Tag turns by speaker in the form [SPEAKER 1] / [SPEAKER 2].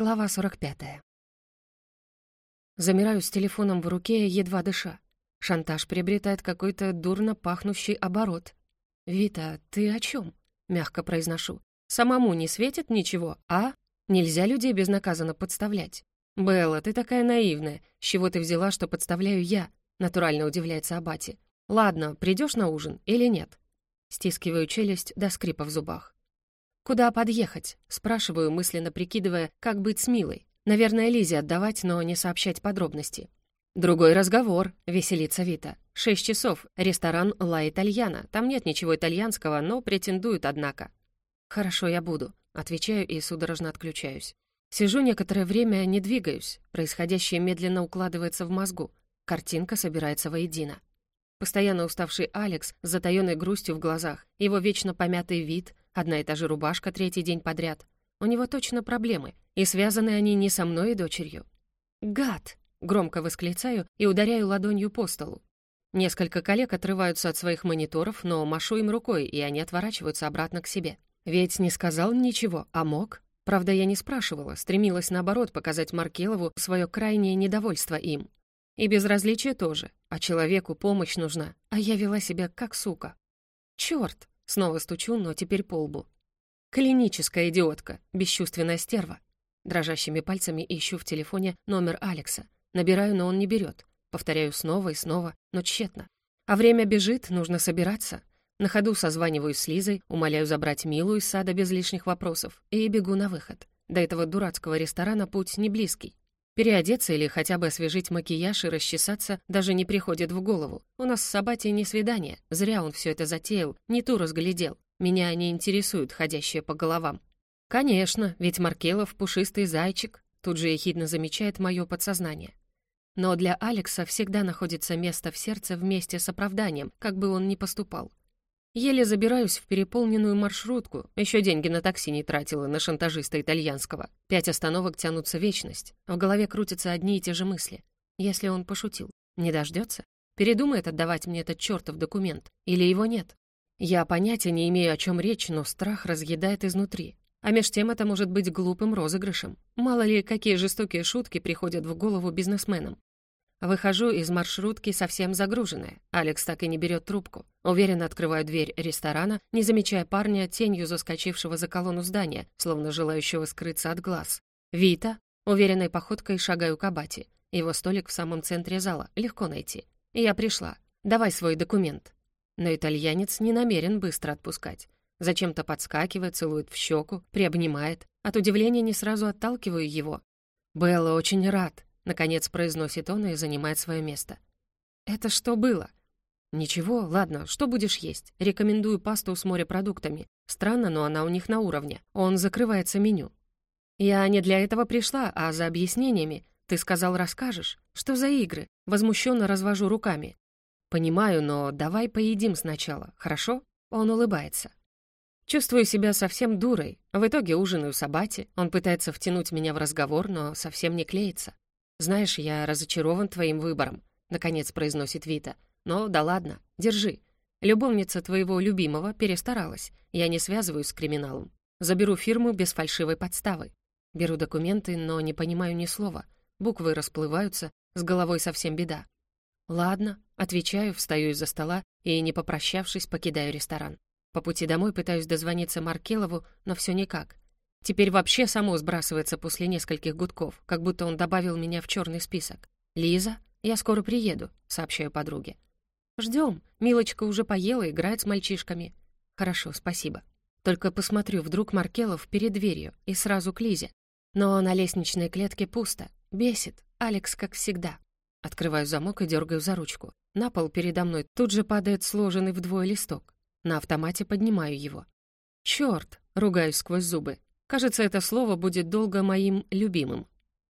[SPEAKER 1] Глава 45. Замираю с телефоном в руке, едва дыша. Шантаж приобретает какой-то дурно пахнущий оборот. «Вита, ты о чем? мягко произношу. «Самому не светит ничего, а? Нельзя людей безнаказанно подставлять». «Белла, ты такая наивная. С чего ты взяла, что подставляю я?» Натурально удивляется Абати. «Ладно, придешь на ужин или нет?» Стискиваю челюсть до скрипа в зубах. «Куда подъехать?» — спрашиваю, мысленно прикидывая, как быть с Милой. Наверное, Лизе отдавать, но не сообщать подробности. «Другой разговор», — веселится Вита. «Шесть часов. Ресторан «Ла Итальяна». Там нет ничего итальянского, но претендуют, однако». «Хорошо, я буду», — отвечаю и судорожно отключаюсь. Сижу некоторое время, не двигаюсь. Происходящее медленно укладывается в мозгу. Картинка собирается воедино. Постоянно уставший Алекс с затаённой грустью в глазах, его вечно помятый вид, Одна и та же рубашка третий день подряд. У него точно проблемы, и связаны они не со мной и дочерью. «Гад!» — громко восклицаю и ударяю ладонью по столу. Несколько коллег отрываются от своих мониторов, но машу им рукой, и они отворачиваются обратно к себе. Ведь не сказал ничего, а мог. Правда, я не спрашивала, стремилась, наоборот, показать Маркелову свое крайнее недовольство им. И безразличие тоже, а человеку помощь нужна, а я вела себя как сука. Чёрт! Снова стучу, но теперь по лбу. Клиническая идиотка, бесчувственная стерва. Дрожащими пальцами ищу в телефоне номер Алекса. Набираю, но он не берет. Повторяю снова и снова, но тщетно. А время бежит, нужно собираться. На ходу созваниваюсь с Лизой, умоляю забрать Милу из сада без лишних вопросов и бегу на выход. До этого дурацкого ресторана путь не близкий. Переодеться или хотя бы освежить макияж и расчесаться даже не приходит в голову. У нас с Сабати не свидание. Зря он все это затеял, не ту разглядел. Меня не интересуют ходящие по головам. Конечно, ведь Маркелов пушистый зайчик. Тут же ехидно замечает мое подсознание. Но для Алекса всегда находится место в сердце вместе с оправданием, как бы он ни поступал. Еле забираюсь в переполненную маршрутку. Еще деньги на такси не тратила на шантажиста итальянского. Пять остановок тянутся вечность. В голове крутятся одни и те же мысли. Если он пошутил, не дождется? Передумает отдавать мне этот чертов документ? Или его нет? Я понятия не имею, о чем речь, но страх разъедает изнутри. А меж тем это может быть глупым розыгрышем. Мало ли, какие жестокие шутки приходят в голову бизнесменам. Выхожу из маршрутки совсем загруженная. Алекс так и не берет трубку. Уверенно открываю дверь ресторана, не замечая парня, тенью заскочившего за колонну здания, словно желающего скрыться от глаз. «Вита!» Уверенной походкой шагаю к Абати. Его столик в самом центре зала, легко найти. «Я пришла. Давай свой документ». Но итальянец не намерен быстро отпускать. Зачем-то подскакивает, целует в щеку, приобнимает. От удивления не сразу отталкиваю его. «Белла очень рад», Наконец произносит он и занимает свое место. «Это что было?» «Ничего, ладно, что будешь есть? Рекомендую пасту с морепродуктами. Странно, но она у них на уровне. Он закрывается меню». «Я не для этого пришла, а за объяснениями. Ты сказал, расскажешь. Что за игры?» Возмущенно развожу руками. «Понимаю, но давай поедим сначала, хорошо?» Он улыбается. Чувствую себя совсем дурой. В итоге ужинаю с Абати. Он пытается втянуть меня в разговор, но совсем не клеится. «Знаешь, я разочарован твоим выбором», — наконец произносит Вита. «Но да ладно, держи. Любовница твоего любимого перестаралась. Я не связываюсь с криминалом. Заберу фирму без фальшивой подставы. Беру документы, но не понимаю ни слова. Буквы расплываются, с головой совсем беда. «Ладно», — отвечаю, встаю из-за стола и, не попрощавшись, покидаю ресторан. По пути домой пытаюсь дозвониться Маркелову, но все никак. Теперь вообще само сбрасывается после нескольких гудков, как будто он добавил меня в черный список. «Лиза, я скоро приеду», — сообщаю подруге. «Ждем. Милочка уже поела, играет с мальчишками». «Хорошо, спасибо. Только посмотрю, вдруг Маркелов перед дверью и сразу к Лизе. Но на лестничной клетке пусто. Бесит. Алекс, как всегда». Открываю замок и дергаю за ручку. На пол передо мной тут же падает сложенный вдвое листок. На автомате поднимаю его. «Чёрт!» — ругаюсь сквозь зубы. Кажется, это слово будет долго моим любимым.